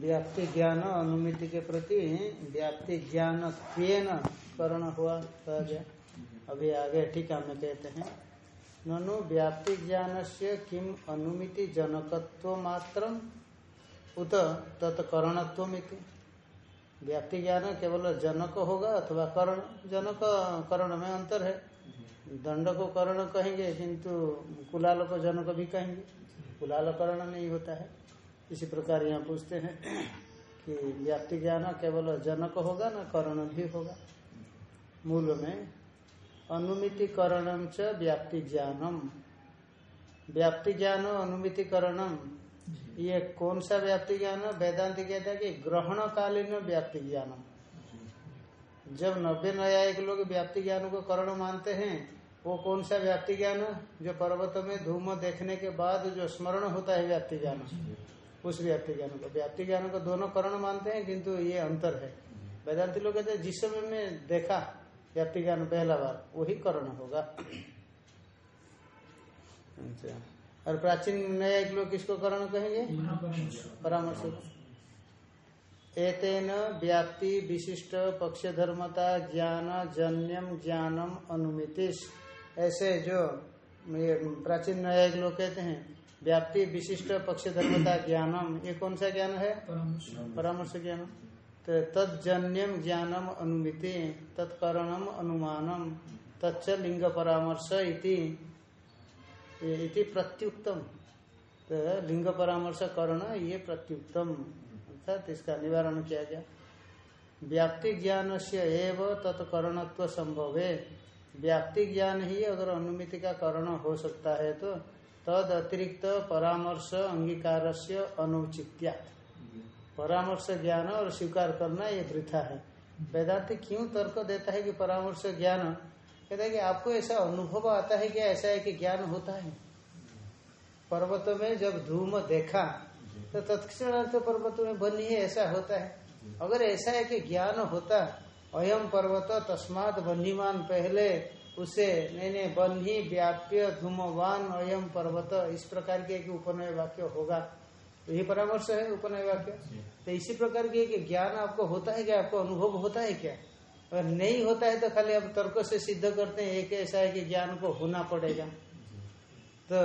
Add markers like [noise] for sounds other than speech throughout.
व्याप्ति ज्ञान अनुमिति के प्रति व्याप्ति ज्ञान त्वेन करण हुआ, कहा गया। अभी आगे ठीक में कहते हैं। ननु, व्याप्ति ज्ञान से किम अनुमिति जनकत्व मात्र उत तत्करणत्व व्याप्ति ज्ञान केवल जनक होगा अथवा करण? जनक, करण में अंतर है। दंड को करण कहेंगे, किंतु कुलाल को जनक भी कहेंगे। कुलाल करण नहीं होता है। इसी प्रकार यहाँ पूछते हैं कि व्याप्ति ज्ञान केवल जनक होगा ना करण भी होगा। मूल में अनुमिति करणम च व्याप्ति ज्ञानम। व्याप्ति ज्ञान अनुमिति करणम ये कौन सा व्याप्ति ज्ञान? वेदांत कहता है कि ग्रहण कालीन व्याप्ति ज्ञानम जब नब्बे नया एक लोग व्याप्ति ज्ञान को करण मानते हैं, वो कौन सा व्याप्ति ज्ञान? जो पर्वत में धूम देखने के बाद जो स्मरण होता है व्याप्ति ज्ञान। उस व्याप्ति ज्ञान को व्याप्ति ज्ञान को दोनों करण मानते हैं, किंतु ये अंतर है। वेदांति लोग कहते हैं, जिस समय में देखा व्याप्ति ज्ञान पहला बार, वही करण होगा। अच्छा। और प्राचीन नया एक लोग किसको करण कहेंगे? परामर्श। एतेन व्याप्ति विशिष्ट पक्ष धर्मता ज्ञान जन्यम ज्ञानम अनुमितिश। ऐसे जो प्राचीन न्यायिक लोग कहते हैं व्याप्ति विशिष्ट पक्ष धर्मता ज्ञानम। ये कौन सा ज्ञान है? परामर्श। ज्ञान। तो तत्जन्यम ज्ञानम अनुमिति तत्करणम अनुमानम तच्च लिंग परामर्श इति। इति प्रत्युक्तम तो लिंग परामर्श करण ये प्रत्युक्तम अर्थात इसका निवारण किया गया। व्याप्ति ज्ञान से एव तत्करणत्व संभव। है व्याप्ति ज्ञान ही अगर अनुमिति का करण हो सकता है तो तद अतिरिक्त परामर्श अंगीकार से अनुचित्या। परामर्श ज्ञान और स्वीकार करना ये वृथा है। वेदांति क्यों तर्क देता है कि परामर्श ज्ञान? कहता है कि आपको ऐसा अनुभव आता है कि ऐसा है कि ज्ञान होता है? पर्वत में जब धूम देखा तो तत्क्षण तो पर्वत में बनी है ऐसा होता है। अगर ऐसा है कि ज्ञान होता, अयम पर्वत तस्मात बन्हीमान पहले उसे नहीं नहीं बन्ही व्याप्य धूमवान अयम पर्वत। इस प्रकार के एक उपनय वाक्य होगा। तो यही परामर्श है उपनय वाक्य? तो इसी प्रकार के कि ज्ञान आपको होता है क्या? आपको अनुभव होता है क्या? अगर नहीं होता है तो खाली आप तर्क से सिद्ध करते हैं। एक ऐसा है कि ज्ञान को होना पड़ेगा। तो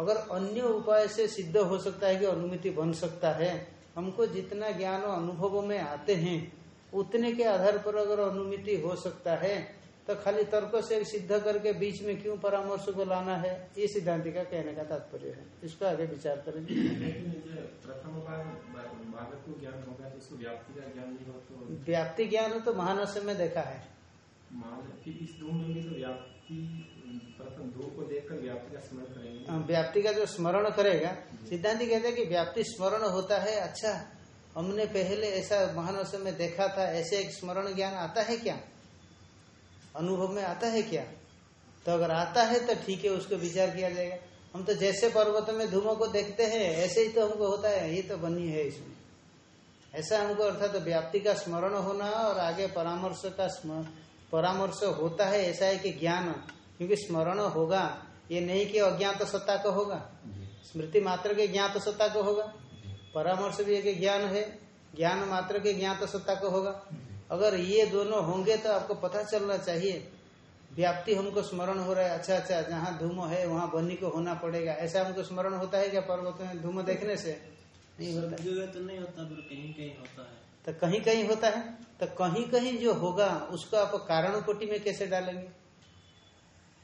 अगर अन्य उपाय से सिद्ध हो सकता है कि अनुमिति बन सकता है हमको जितना ज्ञान अनुभव में आते हैं उतने के आधार पर अगर अनुमिति हो सकता है तो खाली तर्क से सिद्ध करके बीच में क्यों परामर्श को लाना है? ये सिद्धांति का कहने का तात्पर्य है। इसको आगे विचार करेंगे प्रथम बार को ज्ञान होगा तो उसको व्याप्ति का ज्ञान नहीं तो व्याप्ति ज्ञान तो महानस में देखा है। इस दो में भी तो व्याप्ति प्रथम दो को देखकर व्याप्ति का स्मरण करेंगे। हाँ, व्याप्ति का जो स्मरण करेगा सिद्धांति कहते हैं कि व्याप्ति स्मरण होता है अच्छा हमने पहले ऐसा महानस में देखा था ऐसे एक स्मरण ज्ञान आता है क्या? अनुभव में आता है क्या? तो अगर आता है तो ठीक है, उसको विचार किया जाएगा। हम तो जैसे पर्वत में धूमों को देखते हैं, ऐसे ही तो हमको होता है। ये तो बनी है इसमें। ऐसा हमको अर्थात तो व्याप्ति का स्मरण होना और आगे परामर्श का परामर्श होता है, ऐसा है कि ज्ञान। क्योंकि स्मरण होगा। ये नहीं कि अज्ञात तो सत्ता को होगा। स्मृति मात्र के ज्ञात तो सत्ता को होगा। परामर्श भी एक ज्ञान है। ज्ञान मात्र के ज्ञात सत्ता को होगा। अगर ये दोनों होंगे तो आपको पता चलना चाहिए। व्याप्ति हमको स्मरण हो रहा है। अच्छा अच्छा जहाँ धूम है वहाँ बनी को होना पड़ेगा। ऐसा हमको स्मरण होता है क्या पर्वत में धूम देखने से? नहीं होता। तो नहीं होता पर कहीं कहीं होता है। तो कहीं कहीं होता है। तो कहीं कहीं जो होगा उसको आप कारण कोटि में कैसे डालेंगे?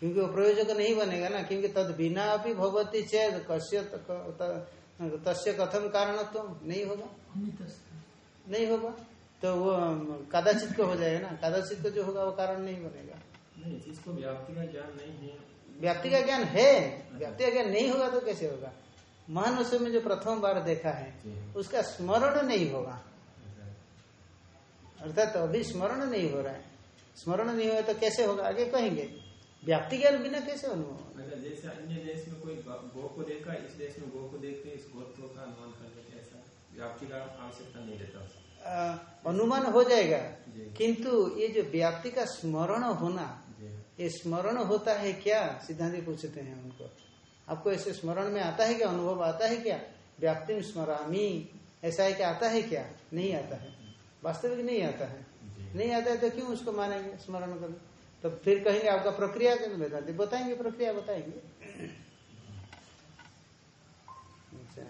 क्योंकि वो प्रयोजक नहीं बनेगा ना क्योंकि तद बिना अभी भगवती चेद कश्य तस्य कथम कारण तो नहीं होगा? नहीं होगा? तो वो कदाचित को हो जाएगा ना। कदाचित को जो होगा वो कारण नहीं बनेगा। नहीं जिसको व्याप्ति का ज्ञान नहीं है। व्याप्ति का ज्ञान है। व्याप्ति का ज्ञान नहीं होगा तो कैसे होगा? महानुष्य में जो प्रथम बार देखा है उसका स्मरण नहीं होगा। अर्थात तो अभी स्मरण नहीं हो रहा है। स्मरण नहीं हुआ तो कैसे होगा? आगे कहेंगे। व्याप्ति ज्ञान बिना कैसे अनुभव होगा? जैसे अन्य देश में कोई गो को देखा इस देश में गो को देखते इस गोत्व का अनुमान कर लेते ऐसा। व्याप्ति का आवश्यकता नहीं रहता। अनुमान हो जाएगा। किंतु ये जो व्याप्ति का स्मरण होना ये स्मरण होता है क्या? सिद्धांत पूछते हैं उनको आपको ऐसे स्मरण में आता है क्या? अनुभव आता है क्या? व्याप्ति में स्मरामी। ऐसा है कि आता है क्या? नहीं आता है। वास्तविक नहीं आता है। नहीं आता है तो क्यों उसको मानेंगे स्मरण करें तो फिर कहेंगे आपका प्रक्रिया के वेदांति बताएँगे प्रक्रिया बताएँगे अच्छा।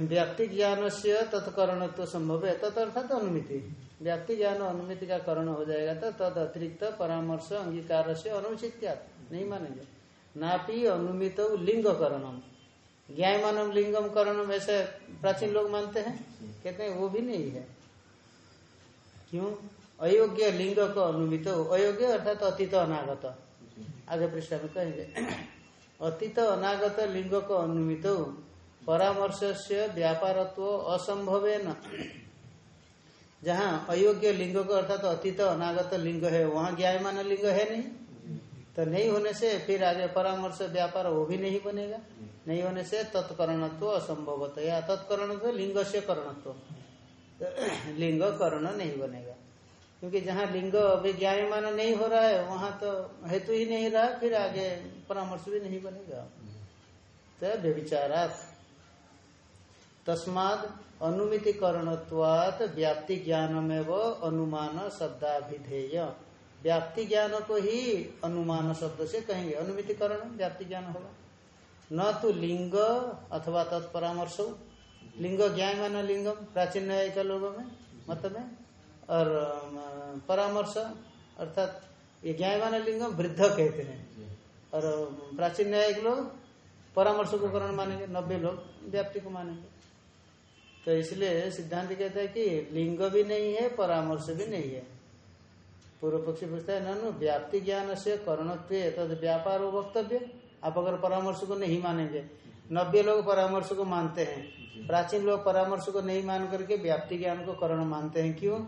व्याप्ति ज्ञान से तत्करण तो संभव है। तत् अर्थात अनुमिति। व्याप्ति ज्ञान अनुमिति का करण हो जाएगा तो तद अतिरिक्त परामर्श अंगीकार से अनुचित नहीं मानेंगे। नापी अनुमित लिंग करणम ज्ञायमानम लिंगम करणम ऐसे प्राचीन लोग मानते हैं? कहते हैं, वो भी नहीं है। क्यों? अयोग्य लिंग को अनुमित। अयोग्य अर्थात अतीत अनागत। आगे पृष्ठ में कहेंगे। [clears throat] अतीत अनागत लिंग को अनुमित। परामर्श से व्यापारत्व असंभव न जहाँ अयोग्य लिंग को अर्थात तो अतीत अनागत लिंग है, वहाँ ज्ञायमान लिंग है नहीं। तो नहीं होने से फिर आगे परामर्श व्यापार वो भी नहीं बनेगा। नहीं होने से तत्करणत्व असंभवत। या तत्करणत्व लिंग से करणत्व। तो लिंग करण नहीं बनेगा। क्योंकि जहाँ लिंग अभी ज्ञायमान नहीं हो रहा है, वहाँ तो हेतु ही नहीं रहा, फिर आगे परामर्श भी नहीं बनेगा। तो व्यविचारात तस्माद अनुमितिकरणत्वात व्याप्ति ज्ञान में वो अनुमान शब्दाभिधेय। व्याप्ति ज्ञान को ही अनुमान शब्द से कहेंगे, अनुमितिकरण व्याप्ति ज्ञान होगा। न तो लिंग अथवा तत्परामर्श। लिंग ज्ञान लिंगम, प्राचीन न्याय न्यायिक लोगों में मतलब और परामर्श, अर्थात ये ज्ञायमान लिंगम, वृद्ध कहते हैं। और, प्राचीन न्यायिक लोग परामर्श को करण मानेंगे, नब्बे लोग, व्याप्ति को मानेंगे। तो इसलिए सिद्धांत कहता है कि लिंग भी नहीं है परामर्श भी नहीं है। पूर्व पक्षी पूछता है ननु व्याप्ति ज्ञान से करणत्व तद व्यापार वक्तव्य? आप अगर परामर्श को नहीं मानेंगे। नब्बे लोग परामर्श को मानते हैं। प्राचीन लोग परामर्श को नहीं मान करके व्याप्ति ज्ञान को करण मानते हैं। क्यों?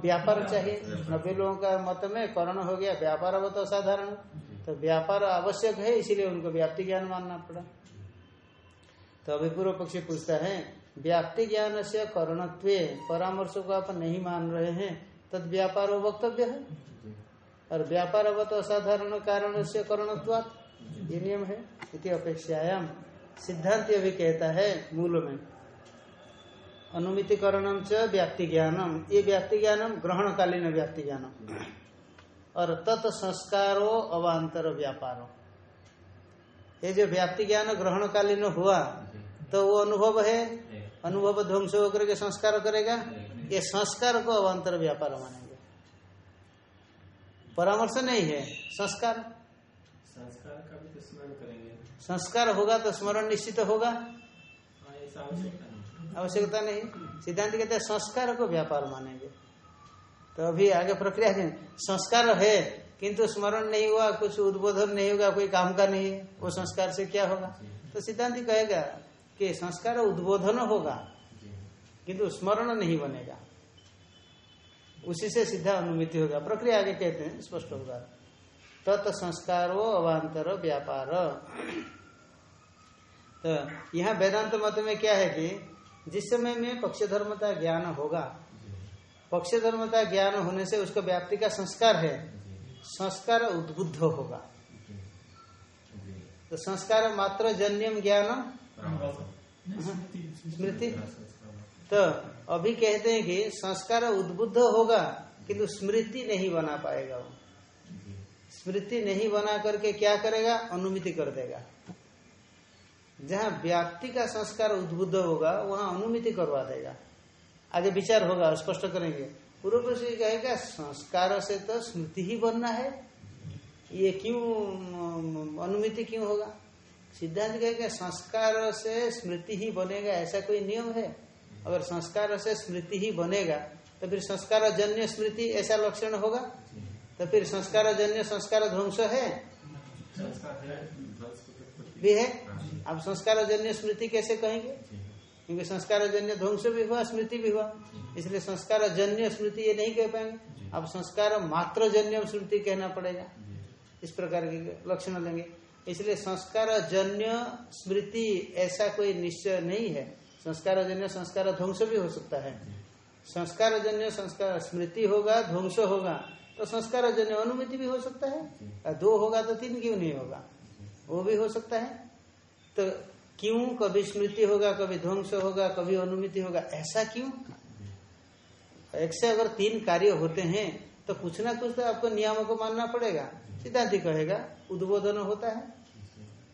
व्यापार चाहिए। नब्बे लोगों का मत में करण हो गया व्यापार वो तो असाधारण। तो व्यापार आवश्यक है इसीलिए उनको व्याप्ति ज्ञान मानना पड़ा। तो अभी पूर्व पक्षी पूछता है, व्याप्ति ज्ञान से करणत्व परामर्श को आप नहीं मान रहे हैं, तद व्यापार वक्तव्य है? और व्यापार अवत असाधारण कारण से करणत्वात, ये नियम है, इति अपेक्षायाम सिद्धांत अभी कहता है मूल में अनुमितिकरणम च व्याप्ति ज्ञानम, ये व्याप्ति ज्ञानम ग्रहण कालीन व्याप्ति ज्ञानम। और तत् संस्कारो अवांतर व्यापारो। ये जो व्याप्ति ज्ञान ग्रहण कालीन हुआ तो वो अनुभव है? अनुभव ध्वंस होकर के संस्कार करेगा? ये संस्कार को अवांतर व्यापार मानेंगे। परामर्श नहीं है। संस्कार? संस्कार का भी तो स्मरण करेंगे। संस्कार होगा तो स्मरण निश्चित होगा? हाँ आवश्यकता आवश्यकता नहीं। सिद्धांत कहते हैं संस्कार को व्यापार मानेंगे। तो अभी आगे प्रक्रिया है। संस्कार है किंतु स्मरण नहीं हुआ कुछ उद्बोधन नहीं होगा कोई काम का नहीं है वो संस्कार से क्या होगा? तो सिद्धांत कहेगा कि संस्कार उद्बोधन होगा किंतु स्मरण नहीं बनेगा। उसी से सीधा अनुमिति होगा। प्रक्रिया आगे कहते हैं स्पष्ट होगा। तत् संस्कारो अवांतर व्यापार। तो यहाँ वेदांत मत में क्या है कि जिस समय में पक्ष धर्मता ज्ञान होगा पक्ष धर्मता ज्ञान होने से उसका व्याप्ति का संस्कार है। संस्कार उद्बुद्ध होगा। तो संस्कार मात्र जन्यम ज्ञान? स्मृति तो अभी कहते हैं कि संस्कार उद्बुद्ध होगा किंतु स्मृति नहीं बना पाएगा वो। स्मृति नहीं बना करके क्या करेगा? अनुमिति कर देगा। जहाँ व्याप्ति का संस्कार उद्बुद्ध होगा वहाँ अनुमिति करवा देगा। आगे विचार होगा स्पष्ट करेंगे। पूर्व पक्षी कहेगा संस्कार से तो स्मृति ही बनना है। ये क्यों अनुमिति क्यों होगा? सिद्धांत कहेगा संस्कार से स्मृति ही बनेगा ऐसा कोई नियम है? अगर संस्कार से स्मृति ही बनेगा तो फिर संस्कार जन्य स्मृति ऐसा लक्षण होगा? तो फिर संस्कार जन्य संस्कार ध्वंस है? भी है? आप संस्कार जन्य स्मृति कैसे कहेंगे? क्योंकि संस्कार जन्य ध्वंस भी हुआ स्मृति भी हुआ। इसलिए संस्कार जन्य स्मृति ये नहीं कह पाएँगे। अब संस्कार मात्र जन्य स्मृति कहना पड़ेगा। इस प्रकार के लक्षण लेंगे। इसलिए संस्कार जन्य स्मृति ऐसा कोई निश्चय नहीं है। संस्कार जन्य संस्कार ध्वंस भी हो सकता है। संस्कार जन्य संस्कार स्मृति होगा ध्वंस होगा तो संस्कार जन्य अनुमिति भी हो सकता है। दो होगा तो तीन क्यों नहीं होगा? वो भी हो सकता है। तो क्यों कभी स्मृति होगा कभी ध्वंस होगा कभी अनुमिति होगा? ऐसा क्यों? एक से अगर तीन कार्य होते हैं तो कुछ ना कुछ तो आपको नियमों को मानना पड़ेगा। सिद्धांत कहेगा उद्बोधन होता है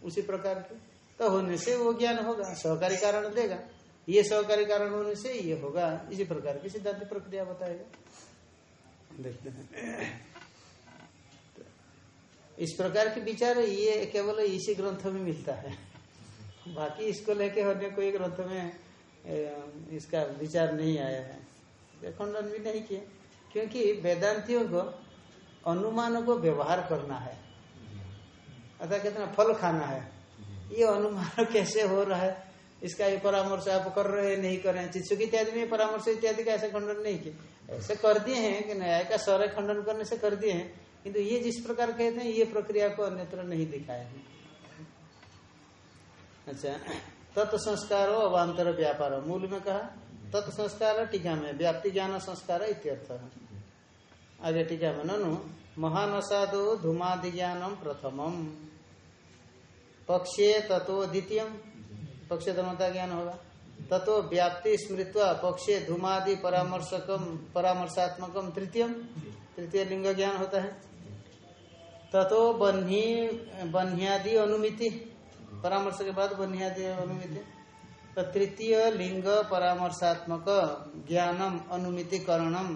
उसी प्रकार के। तो होने से वो ज्ञान होगा सहकारी कारण देगा। ये सहकारी कारण होने से ये होगा। इसी प्रकार की सिद्धांत प्रक्रिया बताएगा। देखते हैं। तो इस प्रकार के विचार ये केवल इसी ग्रंथ में मिलता है। बाकी इसको लेके अन्य कोई ग्रंथ में इसका विचार नहीं आया है। खंडन भी नहीं किए। क्योंकि वेदांतियों को, अनुमान को व्यवहार करना है। अर्थात कितना फल खाना है। ये अनुमान [laughs] कैसे हो रहा है? इसका ये परामर्श आप कर रहे हैं, नहीं कर रहे हैं? चित्सुक इत्यादि में परामर्श इत्यादि का ऐसे खंडन नहीं किया ऐसे कर दिए हैं कि न्याय का सौर्य खंडन करने से कर दिए हैं। किंतु ये जिस प्रकार कहते हैं, ये प्रक्रिया को अन्यत्र नहीं दिखाया है। अच्छा तत्संस्कार अवान्तर व्यापार मूल में कहा तत्संस्कार टीका में, व्याप्ति ज्ञान संस्कार इत्यर्थ। आगे टीका में, ननु, महानसादो धूमादि ज्ञानम प्रथमम। पक्षे तत्व द्वितीय पक्ष धर्मता ज्ञान होगा। तत्व व्याप्ति स्मृत्वा, पक्षे धूमादि परामर्शकम, परामर्शात्मकम तृतीय तृतीय लिंग ज्ञान होता है। तत्व बन्ही, बन्ह्यादि अनुमिति। परामर्श के बाद बन्ह्यादि अनुमिति। तो तृतीय लिंग परामर्शात्मक ज्ञानम अनुमिति करणम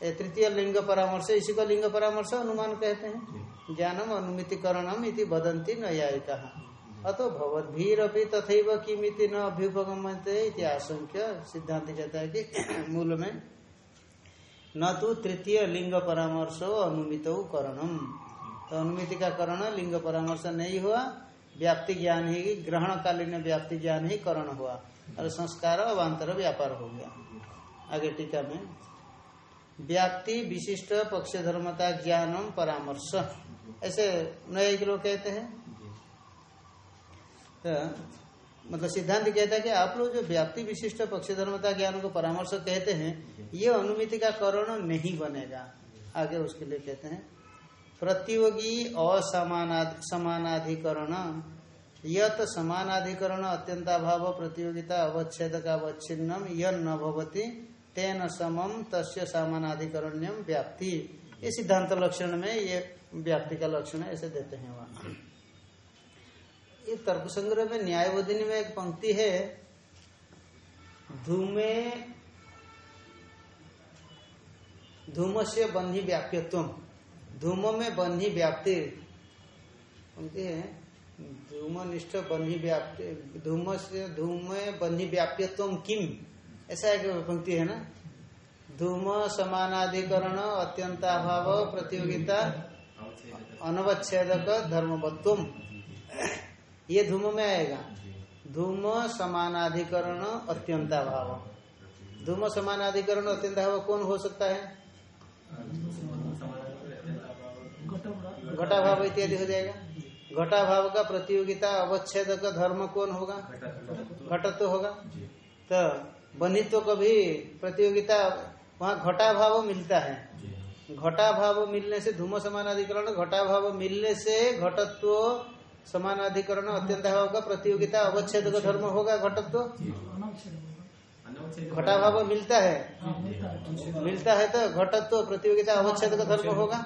तृतीय लिंग परामर्श इसी को लिंग परामर्श अनुमान कहते हैं। ज्ञानम अनुमितिकरणम इति बदंती न्यायिका। अतो भवद्भीर भी तथा किमिति न अभ्युपगमते इति आशंक्य सिद्धांत कहता है कि [coughs] मूल में न तो तृतीय लिंग परामर्श अनुमित करणम। तो अनुमिति का करण, लिंग परामर्श नहीं हुआ। व्याप्ति ज्ञान ही ग्रहण कालीन व्याप्ति ज्ञान ही करण हुआ। और संस्कार अवान्तर व्यापार हो गया। आगे टीका में, व्याप्ति विशिष्ट पक्ष धर्मता ज्ञानम परामर्श। ऐसे नए लोग कहते हैं। तो मतलब सिद्धांत कहता है कि आप लोग जो व्याप्ति विशिष्ट पक्ष धर्मता ज्ञान को परामर्श कहते हैं, ये अनुमिति का करण नहीं बनेगा। आगे उसके लिए कहते हैं प्रतियोगी असमानाधिकरण यत समानाधिकरण अत्यंताभाव प्रतियोगिता अवच्छेद का अवच्छिन्नम यह न भवती, तेन समम तस्य सामानाधिकरण्यम व्याप्ति। ये सिद्धांत लक्षण में ये व्याप्ति का लक्षण ऐसे देते हैं वहाँ। ये तर्क संग्रह में न्यायवदिनी में एक पंक्ति है, धूमे धूम से बंधी व्याप्यत्व धूम में बन्ही व्याप्ति। पंक्ति है। धूमनिष्ठ बन्ही व्याप्ति। धूम से धूम बन्ही व्याप्यत्व किम? ऐसा एक पंक्ति है ना? धूम समानाधिकरण अत्यंताभाव प्रतियोगिता अनवच्छेदक धर्मवत्व ये धूम में आएगा। धूम समानाधिकरण अत्यंताभाव। धूम समानाधिकरण अत्यंताभाव कौन हो सकता है? घटा भाव इत्यादि हो जाएगा। घटा भाव का प्रतियोगिता अवच्छेद का धर्म कौन होगा? घटत्व होगा। तो बनित्व को भी प्रतियोगिता, वहाँ घटा भाव मिलता है। घटा भाव मिलने से धूम समानाधिकरण घटा भाव मिलने से घटत्व समानाधिकरण अत्यंत भाव का प्रतियोगिता अवच्छेद का धर्म होगा, घटत्व? घटा भाव मिलता है। मिलता है तो घटत्व प्रतियोगिता अवच्छेद का धर्म होगा।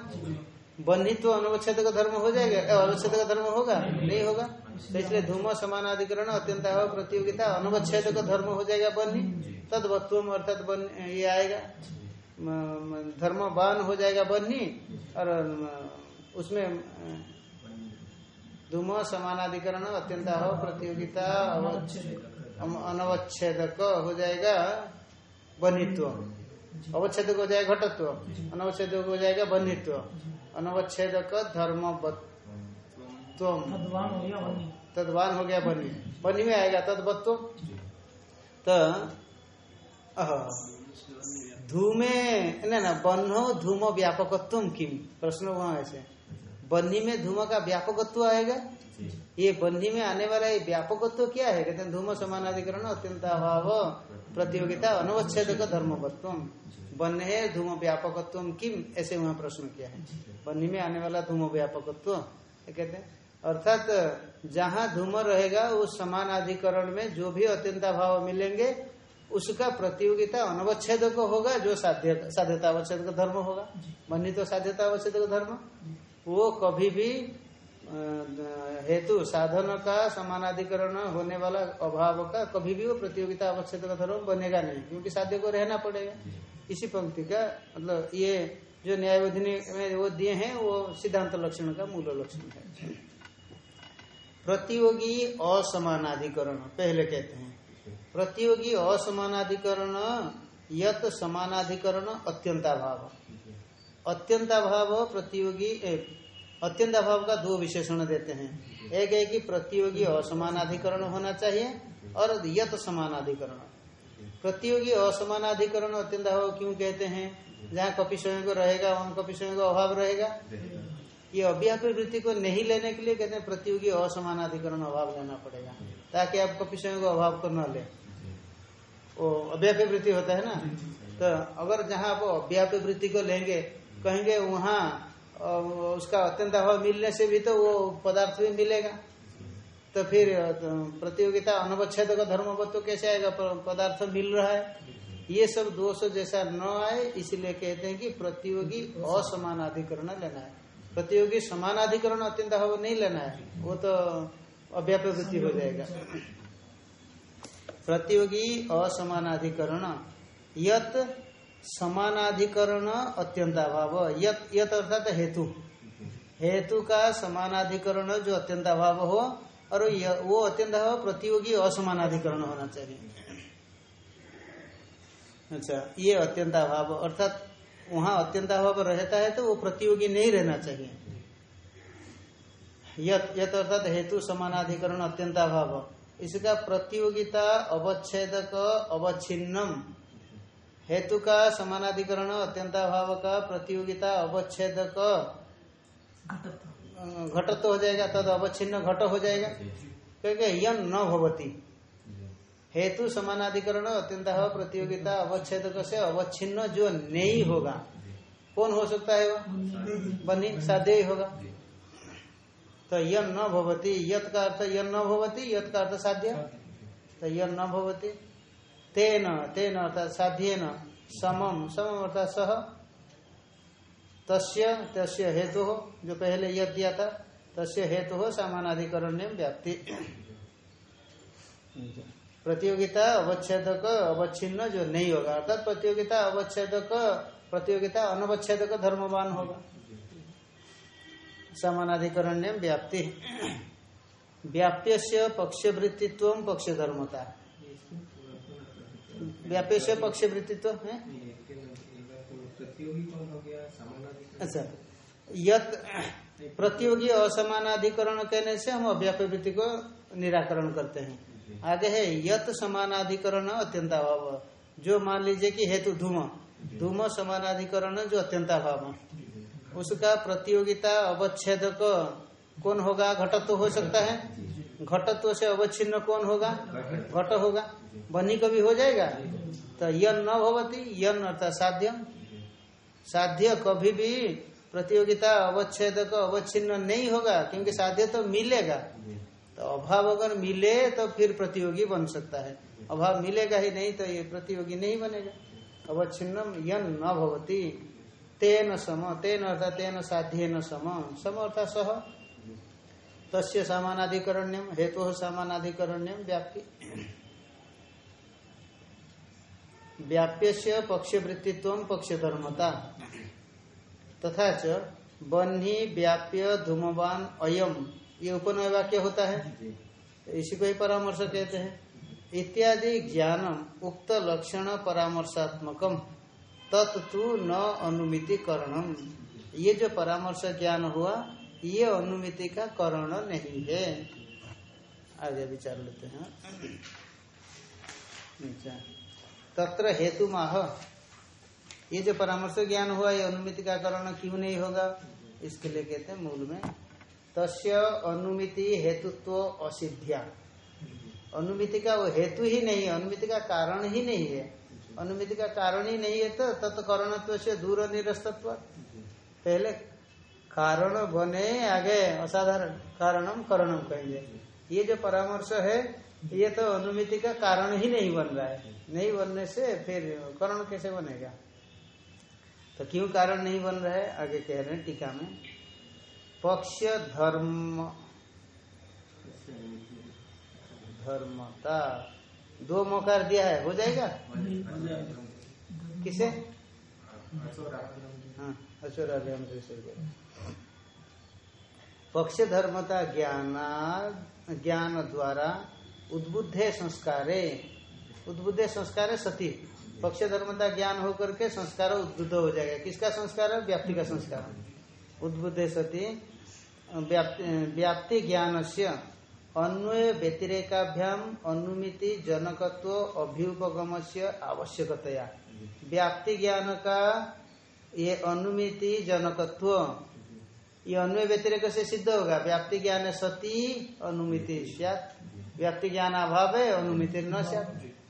बन्हित्व अनुच्छेद का धर्म हो जाएगा अवच्छेद का धर्म होगा? नहीं होगा। तो इसलिए धूम समानाधिकरण अत्यंत प्रतियोगिता अनवच्छेद का धर्म हो जाएगा बन्ही तद वत्व अर्थात ये आएगा। धर्मवान हो जाएगा बन्ही और उसमें, धूम समानाधिकरण अत्यंत प्रतियोगिता अनवच्छेदक हो जाएगा बनित्व अवच्छेद हो जाएगा घटत्व। अनवच्छेद हो जाएगा बनित्व अनवच्छेदक धर्म तदवान हो गया बनी। बनी। में आएगा तदवत्व तो धूमे न ना बन्हो धूम व्यापकत्व किम? प्रश्न वहाँ ऐसे। बनी में धूम का व्यापकत्व आएगा? ये बंधी में आने वाला ये व्यापकत्व क्या है? कहते हैं, धूम समानाधिकरण अत्यंत अभाव, प्रतियोगिता अनवच्छेद का धर्मवत्व बन है धूम व्यापकत्व किम? ऐसे वहाँ प्रश्न किया है। बन्ही में आने वाला धूम व्यापकत्व कहते हैं। अर्थात, जहाँ धूम रहेगा, उस समान अधिकरण में जो भी अत्यंता भाव मिलेंगे, उसका प्रतियोगिता अनवच्छेद को होगा, जो साध्य साध्यता अवच्छेद का धर्म होगा। मनी तो साध्यता अवच्छेद का धर्म। वो कभी भी हेतु साधन का समानाधिकरण होने वाला अभाव का कभी भी वो प्रतियोगिता अवच्छेद का धर्म बनेगा नहीं, क्योंकि साध्य को रहना पड़ेगा। इसी पंक्ति का मतलब ये जो न्यायविधि में वो दिए हैं, वो सिद्धांत लक्षण का मूल लक्षण है। प्रतियोगी असमानाधिकरण, पहले कहते हैं। प्रतियोगी असमानाधिकरण, यत समानाधिकरण अत्यंताभाव। अत्यंताभाव प्रतियोगी ए, अत्यंताभाव का दो विशेषण देते हैं। एक है कि प्रतियोगी असमानाधिकरण होना चाहिए और यत समानाधिकरण। प्रतियोगी असमानाधिकरण अत्यंताभाव क्यों कहते हैं? जहाँ कपि स्वयं को रहेगा वहाँ कपि स्वयं का अभाव रहेगा। ये अव्यापी वृत्ति को नहीं लेने के लिए कहते हैं प्रतियोगी असमानाधिकरण अभाव लेना पड़ेगा ताकि आप कपि स्वयं को अभाव को न ले। वो वृत्ति होता है ना? तो अगर जहाँ आप अव्यापी वृत्ति को लेंगे कहेंगे वहाँ उसका अत्यंत अभाव मिलने से भी तो वो पदार्थ भी मिलेगा। तो फिर तो प्रतियोगिता अनवच्छेद का धर्मवत्व कैसे आएगा? पदार्थ मिल रहा है। ये सब दोष जैसा न आए, इसलिए कहते हैं कि प्रतियोगी असमानाधिकरण लेना है। प्रतियोगी समानाधिकरण अत्यंत अभाव नहीं लेना है। वो तो अव्याप्य वृत्ति हो जाएगा। प्रतियोगी असमानाधिकरण। यत समानाधिकरण अत्यंताभाव यत यत अर्थात हेतु। हेतु का समानाधिकरण जो अत्यंताभाव हो, और वो अत्यंताभाव प्रतियोगी असमानाधिकरण होना चाहिए। अच्छा ये अत्यंताभाव अर्थात वहाँ अत्यंताभाव रहता है तो वो प्रतियोगी नहीं रहना चाहिए। यत यत अर्थात हेतु समानाधिकरण अत्यंताभाव इसका प्रतियोगिता अवच्छेदक अवच्छिन्नम। हेतु का समानाधिकरण अत्यंताभाव का प्रतियोगिता अवच्छेदक। घटत्व। हो जाएगा तद तो अवच्छिन्न घट हो जाएगा। क्योंकि यम न भवती। हेतु समानाधिकरण अत्यंताभाव प्रतियोगिता अवच्छेद से अवच्छिन्न जो नहीं होगा कौन हो सकता है वो? बनी साध्य ही होगा। तो यम न भवती यत का अर्थ यम न भवती यत का अर्थ साध्य। तो यम न भवती। तेन तेन अर्थात साध्येन समम समम अर्थात सह तस्य तस्य हेतु हो जो पहले यद दिया था, तस्य हेतु हो समानाधिकरण्य व्याप्ति। प्रतियोगिता, अवच्छेदक, अवच्छिन्न जो नहीं होगा, अर्थात प्रतियोगिता, अवच्छेदक, प्रतियोगिता, अनवच्छेदक धर्मवान होगा। समानाधिकरण्य व्याप्ति। व्याप्य पक्षवृत्तित्व पक्ष धर्मता व्याप्य से पक्षवृत्तित्व है? अच्छा यत प्रतियोगी असमानाधिकरण कहने से हम अव्याप्य वृत्ति को निराकरण करते हैं। आगे है, यत समानाधिकरण अत्यंताभाव। जो मान लीजिए कि हेतु धूम धूम समानाधिकरण जो अत्यंत अत्यंताभाव। उसका प्रतियोगिता अवच्छेदक कौन होगा? घटत्व हो सकता है? घटत्व तो से अवच्छिन्न कौन होगा? घट होगा। बनी कभी हो जाएगा? तो यन न भवती यन अर्थात साध्यम साध्य कभी भी प्रतियोगिता अवच्छेदक अवच्छिन्न नहीं होगा क्योंकि साध्य तो मिलेगा। तो अभाव अगर मिले तो फिर प्रतियोगी बन सकता है। अभाव मिलेगा ही नहीं तो ये प्रतियोगी नहीं बनेगा। अवच्छिन्नम यन न भवती तेन सम तेन अर्थात तेन साध्य न सम सम अर्थात सह। तस्य सामानाधिकरण्यम हेतु सामानाधिकरण्यम व्याप्ति। व्याप्य से पक्षवृत्तित्व पक्ष धर्मता तथा च बन्ही व्याप्य धूमवान अयम। ये उपनय वाक्य होता है। इसी को ही परामर्श कहते हैं। इत्यादि ज्ञानम उक्त लक्षण परामर्शात्मकम। तत्तु न अनुमिति करणम ये जो परामर्श ज्ञान हुआ ये अनुमिति का करण नहीं है। आगे विचार लेते हैं। अच्छा तत्र हेतु माह ये जो परामर्श ज्ञान हुआ, ये अनुमिति का कारण क्यों नहीं होगा? इसके लिए कहते हैं मूल में, तस्य अनुमिति हेतुत्व असिध्या अनुमिति का वो हेतु ही नहीं है अनुमिति का कारण ही नहीं है। अनुमिति का कारण ही नहीं है तो तत्करणत्व से दूर निरस्तत्व। पहले कारण बने, आगे असाधारण, कारणम करणम कहेंगे। ये जो परामर्श है ये तो अनुमिति का कारण ही नहीं बन रहा है। नहीं बनने से फिर करण कैसे बनेगा? तो क्यों कारण नहीं बन रहा है? आगे कह रहे हैं टीका में। पक्ष धर्म। धर्मता। दो मौका दिया है। हो जाएगा? किसे? हाँ बोला। पक्ष धर्मता ज्ञान ज्ञान द्वारा उद्बुद्धे संस्कारे। उद्बुद्धे संस्कारे सती। पक्ष धर्मता ज्ञान होकर के संस्कार उद्बुद्ध हो जाएगा। किसका संस्कार व्याप्ति का संस्कार। उद्बुद्धे सती, व्याप्ति ज्ञान से अन्वय व्यतिरेकाभ्याम अनुमिति जनकत्व अभ्युपगम से आवश्यकतया। व्याप्ति ज्ञान का ये अनुमिति जनकत्व, ये अन्वय व्यतिरेक से सिद्ध होगा। व्याप्ति ज्ञान सती, अनुमिति व्याप्ति ज्ञान अभाव है, अनुमिति न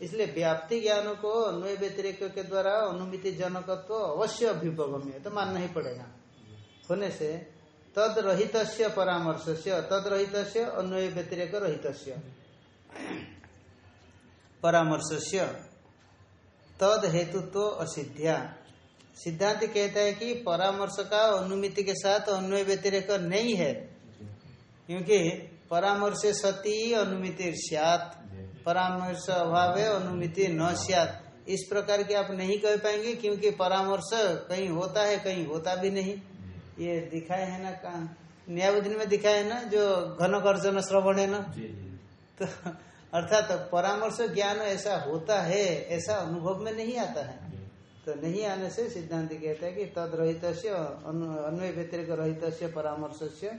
इसलिए व्याप्ति ज्ञान को, अन्वय व्यतिरेक के द्वारा अनुमिति जनकत्व अवश्य अभ्युपगम्य तो मानना ही पड़ेगा। होने से तद रहित परामर्श से तद रहित अन्वय व्यतिरेक रहित परामर्श से तद हेतुत्व असिध्या सिद्धांत कहता है कि परामर्श का अनुमिति के साथ अन्वय व्यतिरेक नहीं है, क्योंकि परामर्श सती अनुमिति स्यात। परामर्श अभाव अनुमिति न स्यात। इस प्रकार की आप नहीं कह पाएँगे क्योंकि परामर्श कहीं होता है कहीं होता भी नहीं। ये दिखाए है ना कहा? न्यायविधि में दिखाए है ना जो घन गर्जन श्रवण है ना? तो अर्थात तो परामर्श ज्ञान ऐसा होता है ऐसा अनुभव में नहीं आता है। तो नहीं आने से सिद्धांत कहता है कि तद रहित अन्वय व्यतिरिक रहित परामर्श से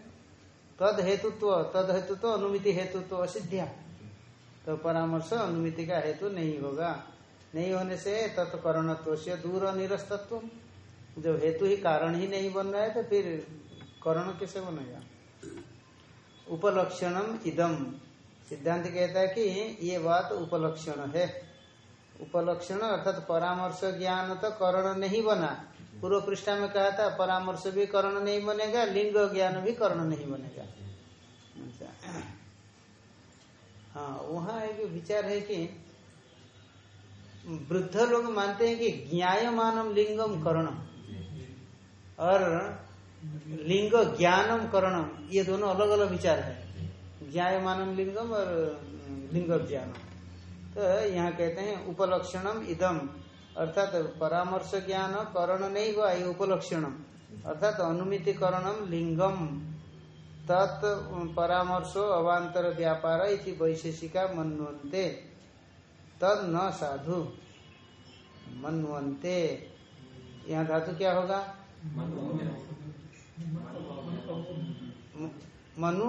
तद हेतुत्व तद हेतुत्व, अनुमिति हेतुत्व असिध्या तो परामर्श, अनुमिति का हेतु नहीं होगा। नहीं होने से तत्करणत्व से दूर निरस्तत्व। जब हेतु ही कारण ही नहीं बन रहा है तो फिर करण कैसे बनेगा? उपलक्षणम इदम। सिद्धांत कहता है कि ये बात उपलक्षण है। उपलक्षण अर्थात परामर्श ज्ञान तो करण नहीं बना। पूर्व पृष्ठा में कहा था, परामर्श भी करण नहीं बनेगा, लिंग ज्ञान भी करण नहीं बनेगा। अच्छा। हाँ वहाँ एक विचार है कि वृद्ध लोग मानते हैं कि ज्ञायमानम लिंगम करणम और लिंग ज्ञानम करणम, ये दोनों अलग अलग विचार है। ज्ञायमानम लिंगम और लिंग ज्ञानम। तो यहाँ कहते हैं, उपलक्षणम इदम। अर्थात परामर्श ज्ञान करण नहीं हुआ ये उपलक्षणम। अर्थात अनुमिति करणम लिंगम। तत् परामर्शो अवांतर व्यापार इति वैशेषिका मनवंते तद न साधु मनवंते यहाँ धातु क्या होगा? मनु?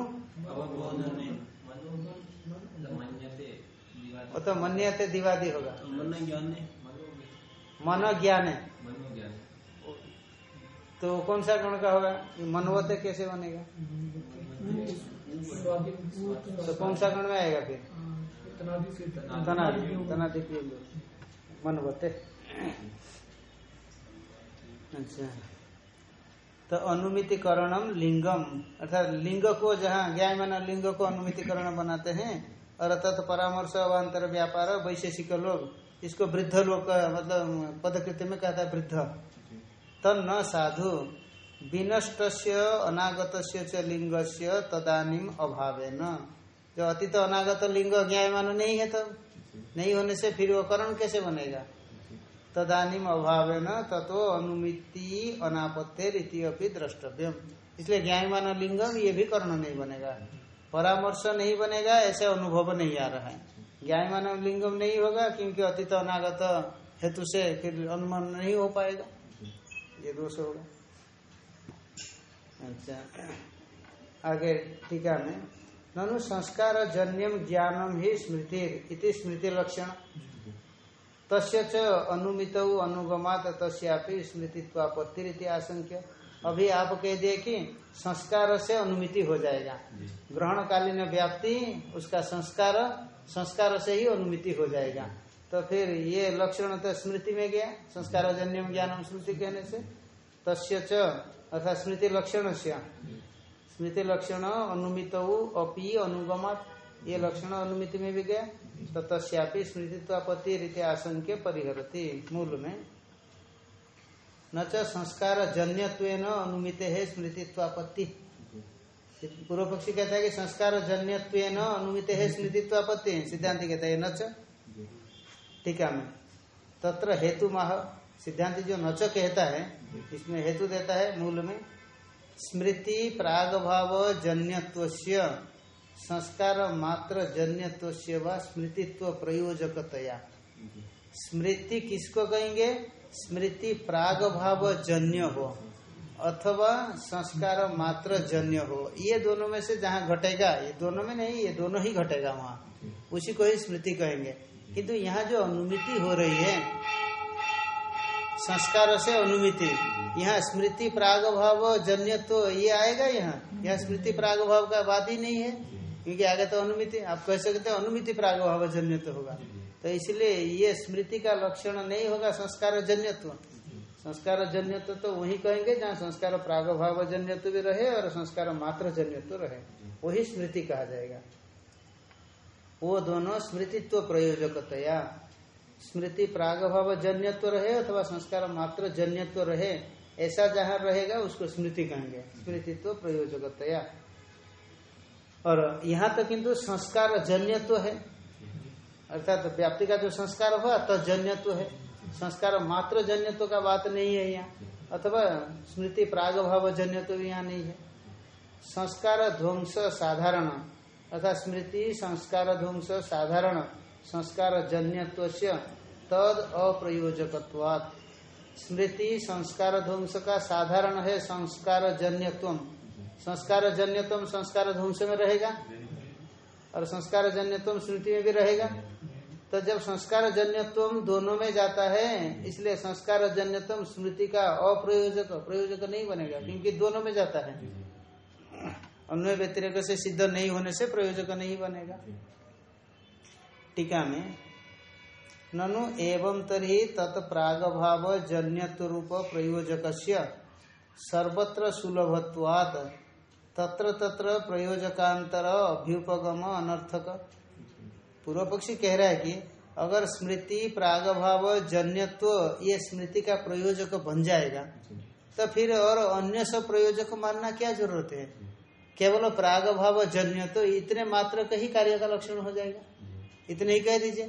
तो मन्यते दिवादी। होगा। मन ज्ञान ने मन ज्ञान है तो कौन सा गुण का होगा? मनवते कैसे बनेगा? तो कौन सा गुण में आएगा फिर? तनादि। तनादि मनवते। अच्छा। तो अनुमितिकरणम लिंगम। अर्थात लिंग को जहाँ ज्ञान माना लिंग को अनुमितिकरण बनाते हैं और अर्थात परामर्श अवान्तर व्यापार वैशेषिक लोग। इसको वृद्ध लोग मतलब पदकृत्य में कहता है वृद्ध। तन न साधु विनष्ट अनागत लिंग से तदानीम अभाव न जो अतीत अनागत लिंग ज्ञायमान नहीं है तो नहीं होने से फिर वो करण कैसे बनेगा? तदानीम अभाव न तत्व अनुमिति अनापत्य रीति अपनी द्रष्टव्यम। इसलिए ज्ञायमान लिंगम ये भी कर्ण नहीं बनेगा। परामर्श नहीं बनेगा ऐसे अनुभव नहीं आ रहा है। ज्ञायमान लिंगम नहीं होगा क्योंकि अतीत अनागत हेतु से फिर अनुमान नहीं हो पाएगा। ये दोष होगा। अच्छा। आगे टीका में ननु संस्कार जन्यम ज्ञानम ही स्मृति इति स्मृति लक्षण। तस्य च अनुमित अनुगमात तस्यापि स्मृतित्वापत्ति आशंक्य। अभी आप कह दिए कि संस्कार से अनुमिति हो जाएगा। ग्रहण कालीन व्याप्ति उसका संस्कार संस्कार से ही अनुमिति हो जाएगा। तो फिर ये लक्षण तो स्मृति में गया संस्कार जन्यम ज्ञानम स्मृति कहने से। तस्य च, अर्थात स्मृति लक्षण स्मृति लक्षण अनुमित अपी, अनुगमत, ये लक्षण अनुमिति में भी गया। तो तस्यापि स्मृतित्वापत्ति रीति आशंक्य परिहरती, मूल में। न संस्कार जन्यत्व अनुमित है स्मृतित्वापत्ति। पूर्व पक्षी कहता है कि संस्कार जन्यत्व अनुमित है स्मृतित्वापत्ति सिद्धांत कहता है नच। टीका में तत्र हेतु माह, सिद्धांत जो नच कहता है, इसमें हेतु देता है मूल में, स्मृति प्राग भाव जन्यत्व संस्कार मात्र जन्यत्व व स्मृतित्व प्रयोजकतया। स्मृति किसको कहेंगे? स्मृति प्राग भाव जन्य हो। अथवा संस्कार मात्र जन्य हो। ये दोनों में से जहाँ घटेगा, ये दोनों में नहीं, ये दोनों ही घटेगा वहाँ। उसी को ही स्मृति कहेंगे। किंतु यहाँ जो अनुमिति हो रही है, संस्कार से अनुमिति, यहाँ स्मृति प्राग भाव जन्य तो ये आएगा यहाँ। यहाँ स्मृति प्राग भाव का बात ही नहीं है, क्योंकि आगे तो अनुमिति, आप कह सकते हैं अनुमिति प्राग भाव जन्य तो होगा। तो इसलिए ये स्मृति का लक्षण नहीं होगा संस्कार जन्यत्व। संस्कार जन्यत्व तो वही कहेंगे, जहाँ संस्कार प्राग भाव जन्यत्व भी रहे और संस्कार मात्र जन्यत्व रहे। वही स्मृति कहा जाएगा। वो दोनों स्मृतित्व प्रयोजकतया। स्मृति प्रागभाव जन्यत्व रहे अथवा संस्कार मात्र जन्यत्व रहे, ऐसा जहाँ रहेगा, उसको स्मृति कहेंगे। स्मृतित्व प्रयोजकतया। और यहाँ तो किंतु संस्कार जन्यत्व है। अर्थात व्याप्ति का जो संस्कार हुआ तो जन्यत्व है। संस्कार मात्र जन्यत्व का बात नहीं है यहाँ। अथवा स्मृति प्राग भाव जन्यत्व यहाँ नहीं है। संस्कार ध्वंस साधारण अर्थात स्मृति संस्कार ध्वंस साधारण, संस्कार जन्यत्व तद अप्रयोजकवाद स्मृति संस्कार ध्वंस का साधारण है संस्कार जन्यत्व। संस्कार जन्यत्व संस्कार ध्वंस में रहेगा? और संस्कार जन्यत्व स्मृति में भी रहेगा? तो जब संस्कार जन्यत्व दोनों में जाता है इसलिए संस्कार जन्यत्व स्मृति का अप्रयोजक प्रयोजक नहीं बनेगा क्योंकि दोनों में जाता है। अन्य व्यतिरिक से सिद्ध नहीं होने से प्रयोजक नहीं बनेगा। टीका में ननु एवं तरी तत्प्राग भाव जन्यत्व रूप प्रयोजक सर्वत्र सुलभत्वात् तत्र तत्र प्रयोजकांतर अभ्युपगम अनर्थक। पूर्व पक्षी कह रहा है कि अगर स्मृति प्राग भाव जन्यत्व ये स्मृति का प्रयोजक बन जाएगा तो फिर और अन्य सब प्रयोजक मानना क्या ज़रूरत है? केवल प्राग भाव जन्य तो इतने मात्र का ही कार्य का लक्षण हो जाएगा? इतने ही कह दीजिए।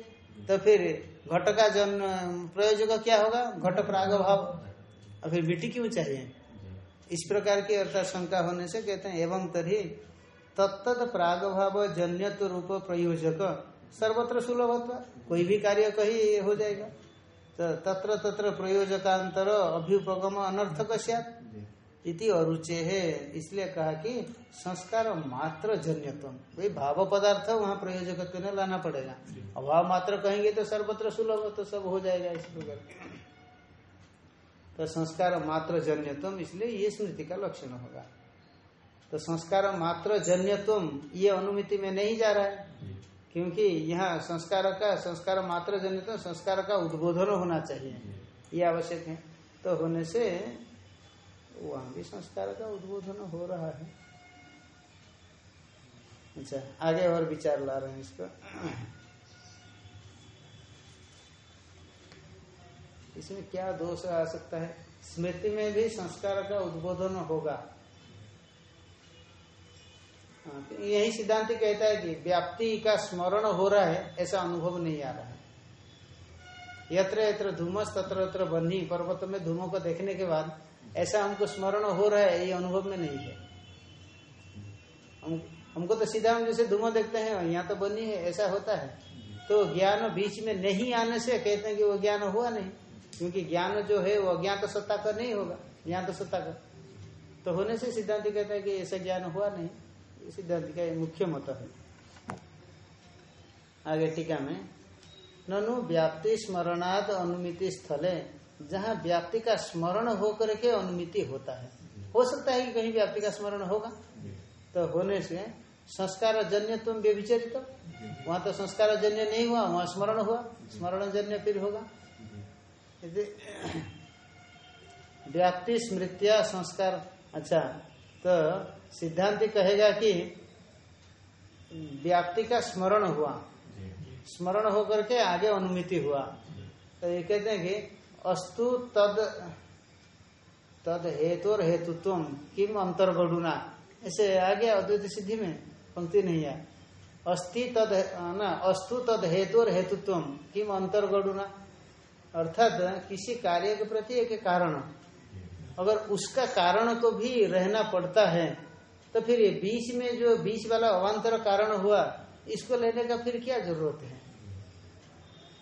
तो फिर घट का जन्म प्रयोजक क्या होगा? घट प्राग भाव और फिर मिट्टी क्यों चाहिए? इस प्रकार की अर्थात शंका होने से कहते हैं, एवं तरी तत्त प्राग भाव जन्यत्व रूप प्रयोजक सर्वत्र सुलभ कोई भी कार्य कही हो जाएगा। तो तत्र तत्र प्रयोजकांतर अभ्युपगम अनर्थक इति अरुचे है। इसलिए कहा कि संस्कार मात्र जन्यत्व वही भाव पदार्थ वहाँ प्रयोजकत्व ने लाना पड़ेगा। अभाव मात्र कहेंगे तो सर्वत्र सुलभ तो सब हो जाएगा इस प्रकार। तो संस्कार मात्र जन्यत्व इसलिए ये स्मृति का लक्षण होगा। तो संस्कार मात्र जन्यत्व ये अनुमिति में नहीं जा रहा है। क्योंकि यहाँ संस्कार का संस्कार मात्र जन्यत्व संस्कार का उद्बोधन होना चाहिए। ये आवश्यक है। तो होने से वहाँ भी संस्कार का उद्बोधन हो रहा है। अच्छा आगे और विचार ला रहे हैं इसका। इसमें क्या दोष आ सकता है? स्मृति में भी संस्कार का उद्बोधन होगा। तो यही सिद्धांत कहता है कि व्याप्ति का स्मरण हो रहा है, ऐसा अनुभव नहीं आ रहा है। यत्र यत्र धूमस, तत्र तत्र बन्ही, पर्वत में धूमों को देखने के बाद ऐसा हमको स्मरण हो रहा है, ये अनुभव में नहीं है। हम, हमको तो सीधा हम जैसे धुआँ देखते हैं, यहाँ तो बनी है, ऐसा होता है। तो ज्ञान बीच में नहीं आने से कहते हैं कि वो ज्ञान हुआ नहीं, क्योंकि ज्ञान जो है, वो अज्ञात तो सत्ता का नहीं होगा ज्ञान तो सत्ता का। तो होने से सिद्धांत कहता है कि ऐसा ज्ञान हुआ नहीं। सिद्धांत का मुख्य मत है। आगे टीका में, ननु व्याप्ति स्मरणाद अनुमिति स्थले, जहाँ व्याप्ति का स्मरण होकर के अनुमिति होता है। हो सकता है कि कहीं व्याप्ति का स्मरण होगा? तो होने से संस्कार जन्य तुम व्यभिचरित तो वहाँ तो संस्कार जन्य नहीं हुआ, वहाँ स्मरण हुआ। स्मरण जन्य फिर होगा। व्याप्ति स्मृतिया संस्कार अच्छा तो सिद्धांत कहेगा कि व्याप्ति का स्मरण हुआ। स्मरण होकर के आगे अनुमिति हुआ। तो ये कहते हैं कि अस्तु तद तद हेतु और हेतुत्व किम अंतर्गुणा ऐसे आगे अद्वैत सिद्धि में पंक्ति नहीं है। अस्ति तद, ना, अस्तु तद हेतु और हेतुत्व किम अंतर अंतर्गुणा अर्थात किसी कार्य के प्रति एक कारण। अगर उसका कारण को भी रहना पड़ता है तो फिर ये बीच में जो बीच वाला अवान्तर कारण हुआ, इसको लेने का फिर क्या ज़रूरत है?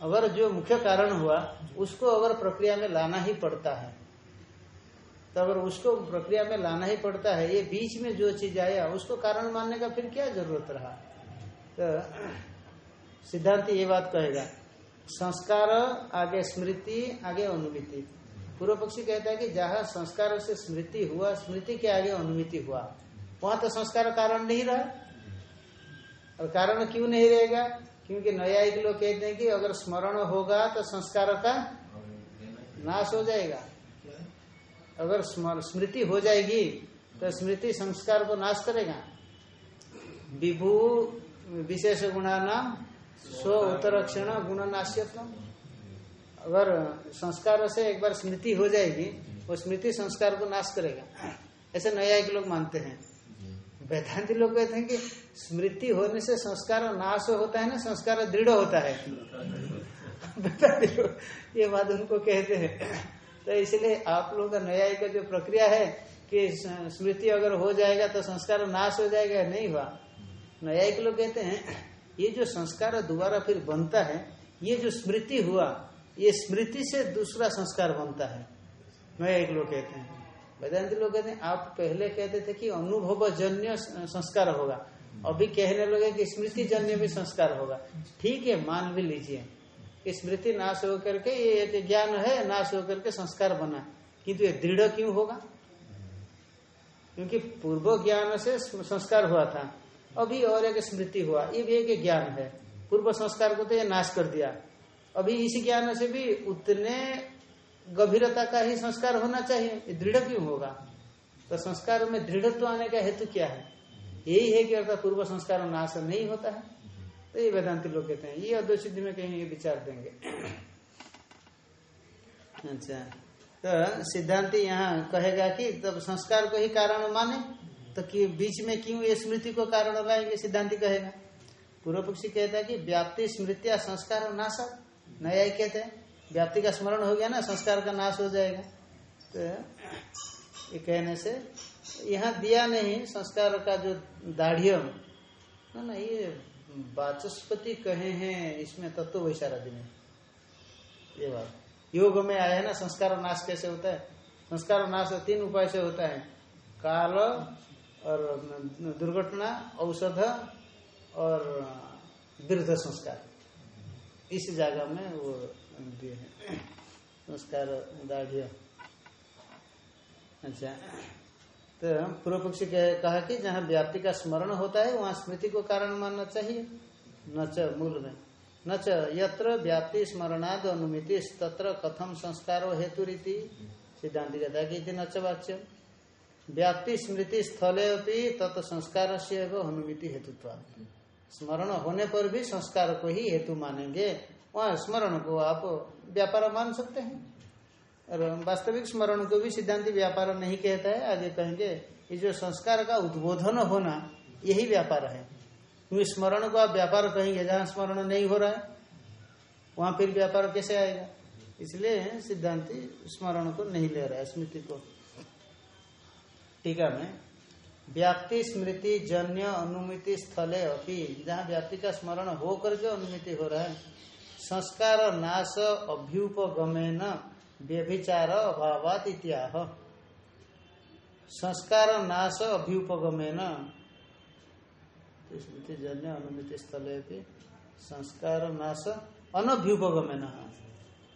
अगर जो मुख्य कारण हुआ, उसको अगर प्रक्रिया में लाना ही पड़ता है। तो अगर उसको प्रक्रिया में लाना ही पड़ता है। ये बीच में जो चीज़ आया, उसको कारण मानने का फिर क्या ज़रूरत रहा? तो सिद्धांत ये बात कहेगा, संस्कार आगे स्मृति, आगे अनुमिति। पूर्व पक्षी कहता है कि जहाँ संस्कार से स्मृति हुआ, स्मृति के आगे अनुमिति हुआ। वहाँ तो संस्कार कारण नहीं रहा। और कारण क्यों नहीं रहेगा? क्योंकि न्यायिक लोग कहते हैं कि अगर स्मरण होगा तो संस्कार का नाश हो जाएगा। अगर स्मृति हो जाएगी तो स्मृति संस्कार को नाश करेगा। विभू, विशेष गुणा नाम स्व उत्तरक्षण गुण नाश्यत्व अगर संस्कार से एक बार स्मृति हो जाएगी, वो स्मृति संस्कार को नाश करेगा। ऐसे न्यायिक लोग मानते हैं। वेदांति लोग कहते हैं कि स्मृति होने से संस्कार नाश होता है ना, संस्कार दृढ़ होता है। वेदांति लोग ये बात उनको कहते हैं। तो इसलिए आप लोगों का न्याय का जो प्रक्रिया है कि स्मृति अगर हो जाएगा तो संस्कार नाश हो जाएगा, नहीं हुआ। न्यायिक लोग कहते हैं, ये जो संस्कार दोबारा फिर बनता है, ये जो स्मृति हुआ, ये स्मृति से दूसरा संस्कार बनता है। न्यायिक लोग कहते हैं। वेदांत लोग कहते हैं, आप पहले कहते थे कि अनुभव जन्य संस्कार होगा। अभी कहने लगे कि स्मृति जन्य भी संस्कार होगा। ठीक है, मान भी लीजिए। कि स्मृति नाश होकर के ये ज्ञान है, नाश होकर के संस्कार बना। किंतु ये दृढ़ क्यों होगा? क्योंकि पूर्व ज्ञान से संस्कार हुआ था। अभी और एक स्मृति हुआ, ये भी एक ज्ञान है। पूर्व संस्कार को तो ये नाश कर दिया। अभी इस ज्ञान से भी उतने गंभीरता का ही संस्कार होना चाहिए दृढ़ क्यों होगा। तो संस्कार में दृढ़त्व आने का हेतु क्या है? यही है कि अर्थात पूर्व संस्कार नाश नहीं होता है। तो ये वेदांति लोग कहते हैं, ये अद्वैत सिद्धि में कहीं ये विचार देंगे। अच्छा तो सिद्धांति यहाँ कहेगा कि तब संस्कार को ही कारण माने तो कि बीच में क्यों ये स्मृति को कारण लाएँगे, सिद्धांति कहेगा। पूर्व पक्षी कहता है कि व्याप्ति स्मृतिया संस्कार नाश, नया कहते हैं। व्याप्ति का स्मरण हो गया ना, संस्कार का नाश हो जाएगा। तो ये कहने से, यहाँ दिया नहीं, संस्कार का जो दाढ़ ना ना, ये वाचस्पति कहे हैं, इसमें तत्व तो वैशारदी में। ये बात। योग में आया है ना, संस्कार नाश कैसे होता है? संस्कार नाश तीन उपाय से होता है। काल और दुर्घटना, औषध और वृद्ध संस्कार। इस जगह में वो संस्कार दाढ़ अच्छा। तो पूर्व पक्षी कहा कि जहाँ व्याप्ति का स्मरण होता है, वहाँ स्मृति को कारण मानना चाहिए। न च, मूल में। न च, यत्र व्याप्ति स्मरणाद अनुमिति तत्र कथम संस्कारो हेतु रीति सिद्धांत कहता है कि च वाच्य व्याप्ति स्मृति स्थले भी तत् संस्कार से अनुमिति हेतुत्व स्मरण होने पर भी संस्कार को ही हेतु मानेंगे। वहाँ स्मरण को आप व्यापार मान सकते हैं। और वास्तविक स्मरण को भी सिद्धांत व्यापार नहीं कहता है। आगे कहेंगे, ये जो संस्कार का उद्बोधन होना, यही व्यापार है। क्योंकि स्मरण को आप व्यापार कहेंगे, जहाँ स्मरण नहीं हो रहा है, वहाँ फिर व्यापार कैसे आएगा? इसलिए सिद्धांति स्मरण को नहीं ले रहा है, स्मृति को। टीका में व्याप्ति स्मृति, जन्य, अनुमिति, स्थले अभी जहाँ व्याप्ति का स्मरण हो करके अनुमिति हो रहा है संस्कार नाश अभ्युपगमेन व्यभिचार अभावात इत्याह। संस्कार नाश अभ्युपगमेन। स्मृति जन्य अनुमिति स्थल संस्कार नाश अनभ्युपगमेन।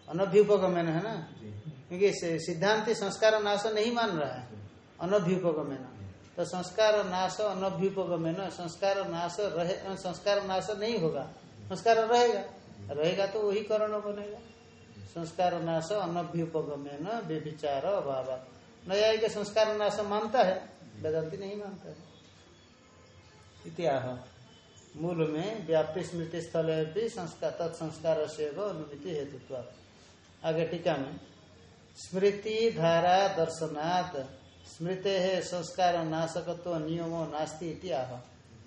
अनभ्युपगमेन है ना? क्योंकि सिद्धांत संस्कार नाश नहीं मान रहा है। अनभ्युपगमेन। तो संस्कार नाश अनभ्युपगमेन संस्कार नाश रहे संस्कार नाश नहीं होगा। संस्कार रहेगा। रहेगा तो वही करण बनेगा। संस्कार नाश अनभ्युपगमे न व्यभिचार, अभाव। नया के संस्कार नाश मानता है, वेदांति नहीं मानता है। इतिहा मूल में व्याप्ति स्मृति स्थल भी संस्कार, तत्संस्कार से अनुमिति हेतुत्व। आगे टीका में, स्मृति, धारा दर्शनात् स्मृते है संस्कार, नाशकत्व, नियमो, नास्ती इतिहा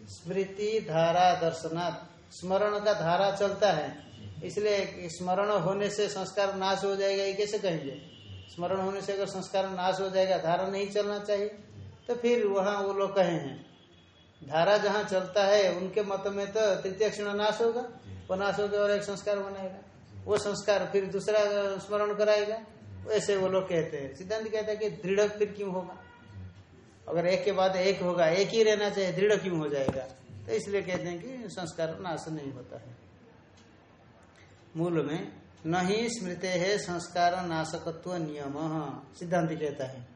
स्मृति, धारा दर्शनात् स्मरण का धारा चलता है। इसलिए स्मरण होने से संस्कार नाश हो जाएगा, ये कैसे कहेंगे? स्मरण होने से अगर संस्कार नाश हो जाएगा, धारा नहीं चलना चाहिए तो फिर वहाँ वो लोग कहे हैं, धारा जहाँ चलता है, उनके मत में तो तृतीय क्षण नाश होगा, वो नाश होगा और एक संस्कार बनाएगा। वो संस्कार फिर दूसरा स्मरण कराएगा वैसे वो लोग कहते हैं। सिद्धांत कहता है कि दृढ़ फिर क्यों होगा? अगर एक के बाद एक होगा, एक ही रहना चाहिए, दृढ़ क्यों हो जाएगा? तो इसलिए कहते हैं कि संस्कार नाश नहीं होता है। मूल में न ही स्मृति है संस्कार नाशकत्व नियम सिद्धांत कहता है।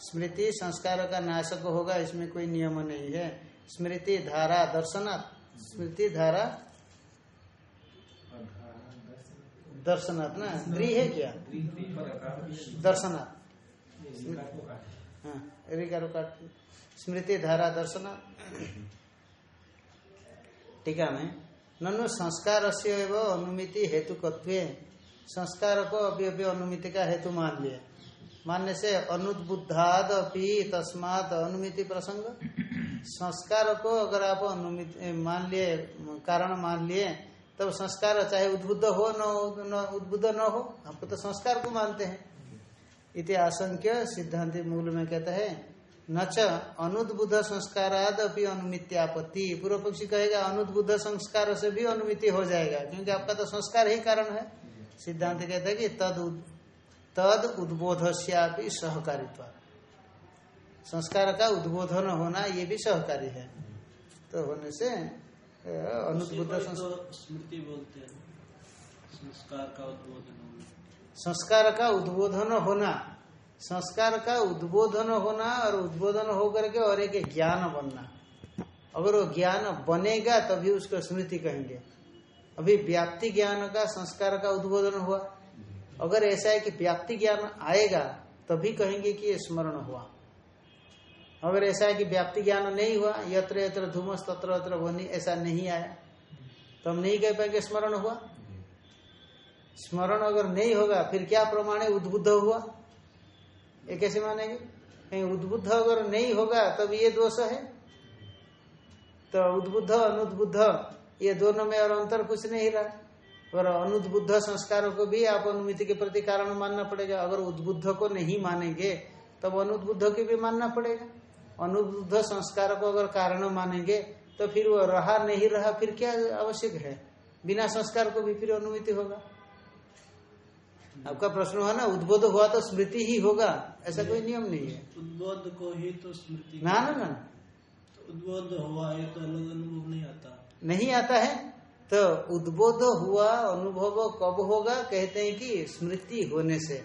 स्मृति संस्कार का नाशक होगा, इसमें कोई नियम नहीं है। स्मृति धारा दर्शनात्, स्मृति धारा दर्शनात् ना? द्रि है क्या? दर्शनात्। हाँ स्मृति धारा दर्शना टीका में ननु संस्कार से अनुमिति हेतु संस्कार को अभी अभी अनुमिति का हेतु मान लिए मानने से अनुद्बुद्धाद अपनी तस्मात अनुमिति प्रसंग। संस्कार को अगर आप अनुमिति मान लिए कारण मान लिए तब संस्कार चाहे उद्बुद्ध हो, न हो- न उद्बुद्ध न हो, आपको तो संस्कार को मानते हैं। इति आशंक्य सिद्धांति मूल में कहता है न च अनुद्बुद्ध संस्काराद अपनी अनुमित्यापत्ति। पूर्व पक्षी कहेगा अनुद्बुद्ध संस्कार से भी अनुमिति हो जाएगा क्योंकि आपका तो संस्कार ही कारण है। सिद्धांत कहता है कि तद उद- तद उद्बोधस्यापि सहकारित्व। संस्कार का उद्बोधन होना ये भी सहकारी है। तो होने से अनुद्बुद्ध तो स्मृति बोलते हैं। संस्कार का उद्बोधन होना। संस्कार का उद्बोधन होना। संस्कार का उद्बोधन होना और उद्बोधन होकर के और एक ज्ञान बनना। अगर वो ज्ञान बनेगा तभी उसको स्मृति कहेंगे। अभी व्याप्ति ज्ञान का संस्कार का उद्बोधन हुआ। अगर ऐसा है कि व्याप्ति ज्ञान आएगा, तभी कहेंगे कि ये स्मरण हुआ। अगर ऐसा है कि व्याप्ति ज्ञान नहीं हुआ, यत्र यत्र धूमस तत्र यत्र वनी ऐसा नहीं आया तो हम नहीं कह पाएँगे स्मरण हुआ। स्मरण अगर नहीं होगा, फिर क्या प्रमाण है? उद्बुद्ध हुआ। ये कैसे मानेंगे? कहीं उद्बुद्ध अगर नहीं होगा, तब ये दोष है। तो उद्बुद्ध, अनुद्बुद्ध, ये दोनों में और अंतर कुछ नहीं रहा। और अनुद्बुद्ध संस्कारों को भी आप अनुमिति के प्रति कारण मानना पड़ेगा। अगर उद्बुद्ध को नहीं मानेंगे, तब अनुद्बुद्ध को भी मानना पड़ेगा। अनुद्बुद्ध संस्कार को अगर कारण मानेंगे तो फिर वो रहा नहीं रहा, फिर क्या आवश्यक है? बिना संस्कार को भी फिर अनुमिति होगा। आपका प्रश्न हुआ ना उद्बोध हुआ तो स्मृति ही होगा ऐसा कोई नियम नहीं है। उद्बोध को ही तो स्मृति ना ना ना। तो उद्बोध हुआ ये तो अलग अनुभव नहीं आता। नहीं आता है तो उद्बोध हुआ अनुभव कब होगा कहते हैं कि स्मृति होने से।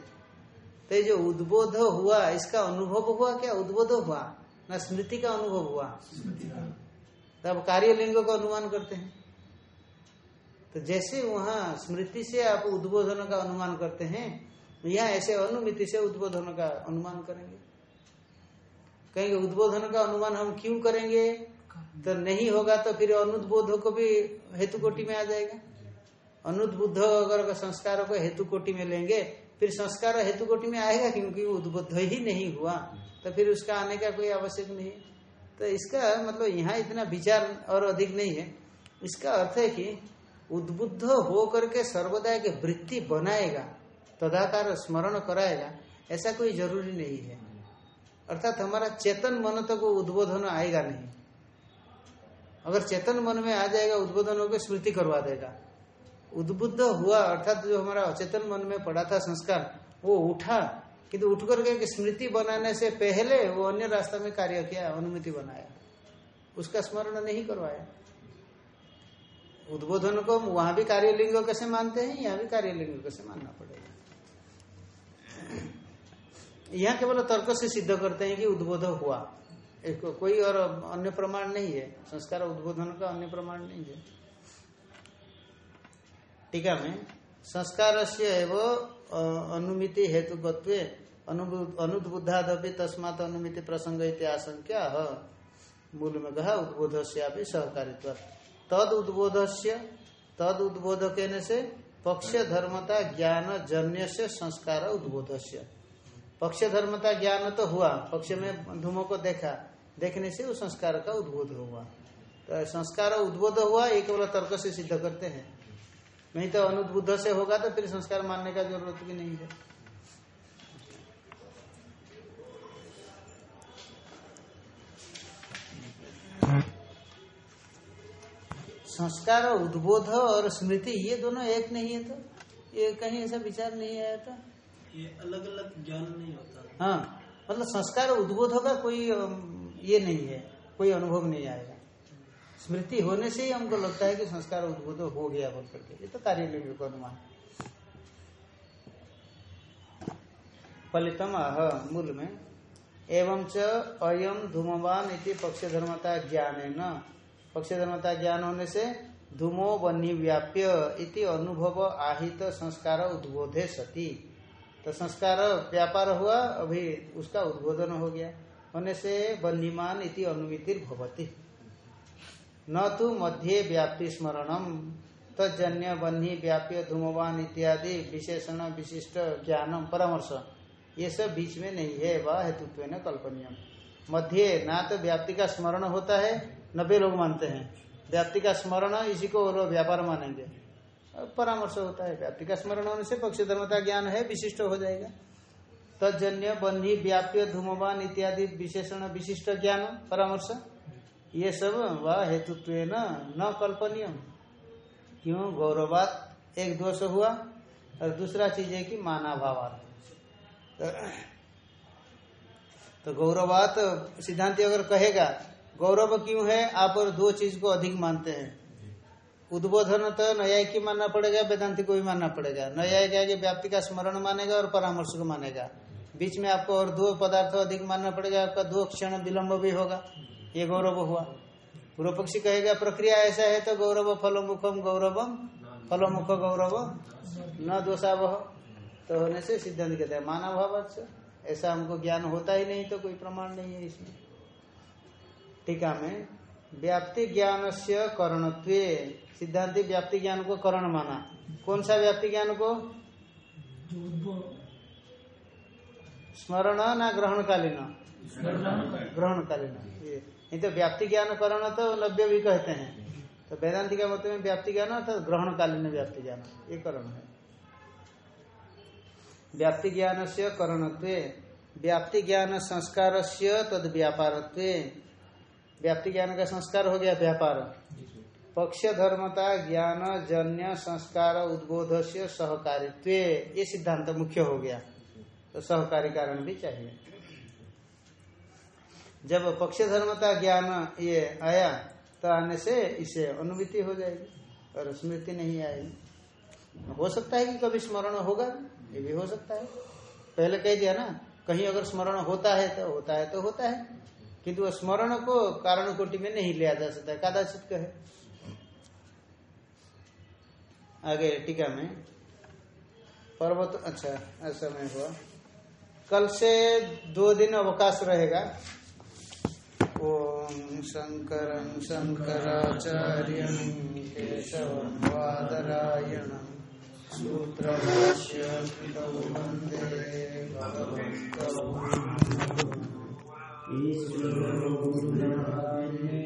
तो ये जो उद्बोध हुआ इसका अनुभव हुआ क्या? उद्बोध हुआ। ना स्मृति का अनुभव हुआ। तब कार्य लिंग को अनुमान करते हैं। तो जैसे वहाँ स्मृति से आप उद्बोधन का अनुमान करते हैं यहाँ ऐसे अनुमिति से उद्बोधन का अनुमान करेंगे। कहेंगे, उद्बोधन का अनुमान हम क्यों करेंगे? तो नहीं होगा तो फिर अनुद्बोध को भी हेतु कोटि में आ जाएगा। अनुद्बुद्ध अगर संस्कार को हेतु कोटि में लेंगे, फिर संस्कार हेतु कोटि में आएगा क्योंकि उद्बुद्ध ही नहीं हुआ तो फिर उसका आने का कोई आवश्यक नहीं। तो इसका मतलब यहाँ इतना विचार और अधिक नहीं है। इसका अर्थ है कि उद्बुद्ध हो करके सर्वदा एक वृत्ति बनाएगा, तदाकार स्मरण कराएगा, ऐसा कोई ज़रूरी नहीं है। अर्थात हमारा चेतन मन तक वो उद्बोधन आएगा नहीं। अगर चेतन मन में आ जाएगा, उद्बोधन होकर स्मृति करवा देगा। उद्बुद्ध हुआ, अर्थात जो हमारा अचेतन मन में पड़ा था संस्कार, वो उठा, किंतु उठ करके स्मृति बनाने से पहले वो अन्य रास्ता में कार्य किया, अनुमति बनाया। उसका स्मरण नहीं करवाया। उद्बोधन को वहाँ भी कार्यलिंग कैसे मानते हैं यहाँ भी कार्यलिंग कैसे मानना पड़ेगा। यहाँ केवल तर्क से सिद्ध करते हैं कि उद्बोध हुआ। एक कोई और अन्य प्रमाण नहीं है। संस्कार उद्बोधन का अन्य प्रमाण नहीं है। टीका में संस्कार से एवं अनुमिति हेतुकत्व अनुद्बुद्धादपि तस्मात अनुमिति प्रसंग इति आशंका ह मूल में कहा उद्बोध से सहकारित्व। तद उद्बोध से तद उद्बोध कहने से पक्ष धर्मता ज्ञान जन्य से संस्कार उद्बोध से पक्ष धर्मता ज्ञान तो हुआ पक्ष में धूमो को देखा, देखने से उस संस्कार का उद्बोध हुआ। तो संस्कार उद्बोध हुआ, ये केवल तर्क से सिद्ध करते हैं। नहीं तो अनुद्बुद्ध से होगा तो फिर संस्कार मानने का ज़रूरत भी नहीं है। संस्कार उद्बोध और स्मृति ये दोनों एक नहीं है तो? ये कहीं ऐसा विचार नहीं आया था? ये अलग अलग ज्ञान नहीं होता। हाँ मतलब संस्कार उद्बोध का कोई ये नहीं है कोई अनुभव नहीं आएगा। स्मृति होने से ही हमको लगता है कि संस्कार उद्बोध हो गया बोल करके। ये तो कार्य अनुमान। फलितम आह मूल में एवं च अयम धूमवान इति पक्ष धर्मता ज्ञान है न पक्ष ज्ञान होने से धूमो बन्ही व्याप्य इति अनुभव आहित संस्कार उद्बोधे सती। तो संस्कार व्यापार हुआ, अभी उसका उद्बोधन हो गया। होने से बन्हीमान इति अनुमितिर भवती। न तो मध्य व्याप्ति स्मरणम तजन्य बन्ही व्याप्य धूमवान इत्यादि विशेषण, विशिष्ट ज्ञानम, परामर्श। ये सब बीच में नहीं है, वह हेतुत्व कल्पनीय मध्य ना तो व्याप्ति का स्मरण होता है नब्बे लोग मानते हैं। व्याप्ति का स्मरण, इसी को लोग व्यापार मानेंगे। परामर्श होता है, व्याप्ति का स्मरण होने से पक्ष धर्मता ज्ञान है, विशिष्ट हो जाएगा। तजन्य, बन्ही, व्याप्य, धूमवान इत्यादि विशेषण, विशिष्ट ज्ञान, परामर्श, ये सब वह हेतुत्व न कल्पनीय क्यों? गौरवात, एक दोष हुआ, और दूसरा चीज़ है कि माना भावार्थ तो गौरवात सिद्धांति अगर कहेगा गौरव क्यों है? आप और दो चीज़ को अधिक मानते हैं। उद्बोधन तो न्याय की मानना पड़ेगा, वेदांति को भी मानना पड़ेगा। न्याय क्या कि व्याप्ति का स्मरण मानेगा और परामर्श को मानेगा। बीच में आपको और दो पदार्थ अधिक मानना पड़ेगा, आपका दो क्षण विलम्ब भी होगा। ये गौरव हुआ। पूर्व पक्षी कहेगा, प्रक्रिया ऐसा है तो गौरव फलोमुखम गौरवम, फलोमुख गौरव न दोषावह। तो होने से सिद्धांत कहते हैं मानव भाव ऐसा हमको ज्ञान होता ही नहीं तो कोई प्रमाण नहीं है इसमें। टीका में, व्याप्ति ज्ञान से करणत्व। सिद्धांति, व्याप्ति ज्ञान को करण माना। कौन सा व्याप्ति ज्ञान को स्मरण ना ग्रहण कालीन ग्रहण कालीन नहीं तो व्याप्ति ज्ञान करण तो नव्य भी कहते हैं। तो वेदांति का मतलब में व्याप्ति ज्ञान अर्थात ग्रहण कालीन व्याप्ति ज्ञान। ये करण है। व्याप्ति ज्ञान से करणत्व। व्याप्ति ज्ञान संस्कार से तद व्यापारत्व व्याप्ति ज्ञान का संस्कार हो गया व्यापार। पक्ष धर्मता ज्ञान जन्य संस्कार उद्बोध से सहकारित्व, ये सिद्धांत मुख्य हो गया। तो सहकारी कारण भी चाहिए। जब पक्ष धर्मता ज्ञान ये आया तो आने से इसे अनुभूति हो जाएगी और स्मृति नहीं आएगी। हो सकता है कि कभी स्मरण होगा, ये भी हो सकता है। पहले कह दिया ना, कहीं अगर स्मरण होता है तो होता है तो होता है। किंतु वो स्मरण को कारण कोटि में नहीं लिया जा सकता। कदाचित कहे। आगे टीका में। पर्वत अच्छा ऐसा में हुआ। कल से दो दिन अवकाश रहेगा। ओम शंकर शंकराचार्य केशव वादरायण। सूत्र भगवत ईश्वरो